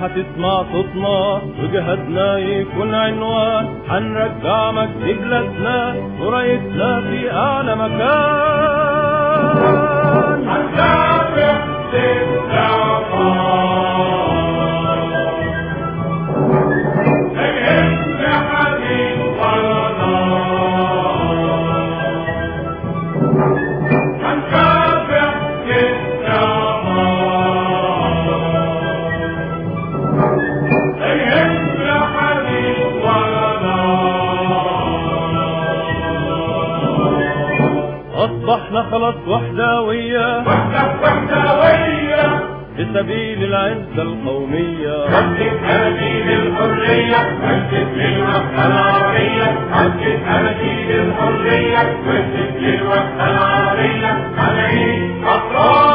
هتسمع صوتنا وجهدنا يكون عنوان. هنرجع مجد بلادنا ورايتنا في أعلى مكان. خلاص وحداوية. وحدة وحدوية في سبيل العزة القومية. مسجد أناشيد الحرية. مسجد للوحدة العربية مسجد أناشيد الحرية. مسجد للوحدة العربية هنعيش أحرار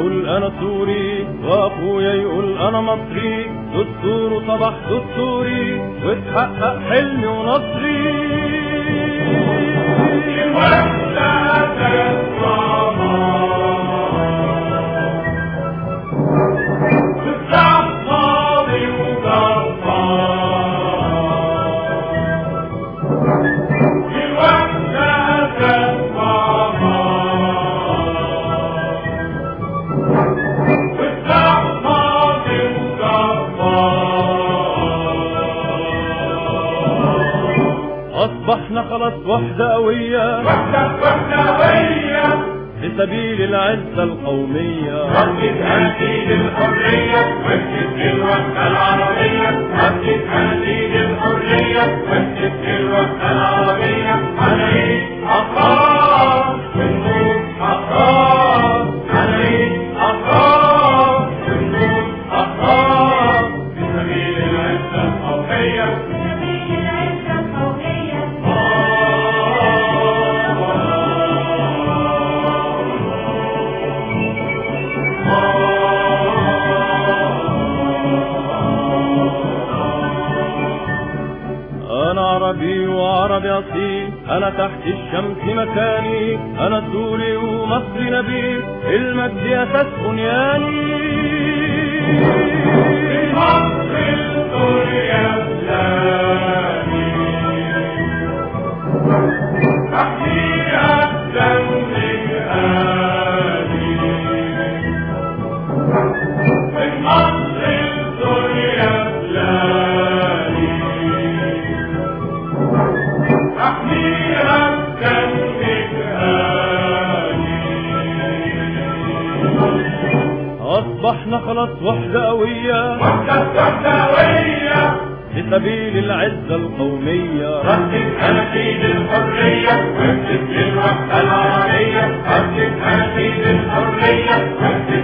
بقول أنا سوري وأخويا يقول أنا مصري. دستور صباح دستوري واتحقق حلمي ونصري. اصبحنا خلاص وحدة قوية. وحدة وحدوية في سبيل العزة القومية. مسجد أناشيد الحرية مسجد للوحدة العربية. مسجد أناشيد الحرية مسجد للوحدة العربية. عربي وعربي اصيل أنا تحت الشمس مكاني. أنا سوري ومصري نبيل المجد أساس بنياني. غلط وحدة قوية وحدة وحدة قوية لسبيل العزة القومية رتب أناشيد الحرية. واكتب للوحدة العربية رتب أناشيد الحرية. واكتب